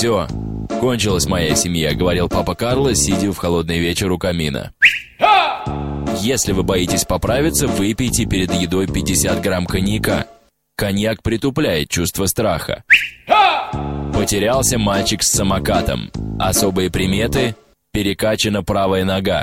Все, кончилась моя семья, говорил папа Карло, сидя в холодный вечер у камина. Если вы боитесь поправиться, выпейте перед едой 50 грамм коньяка. Коньяк притупляет чувство страха. Потерялся мальчик с самокатом. Особые приметы – перекачана правая нога.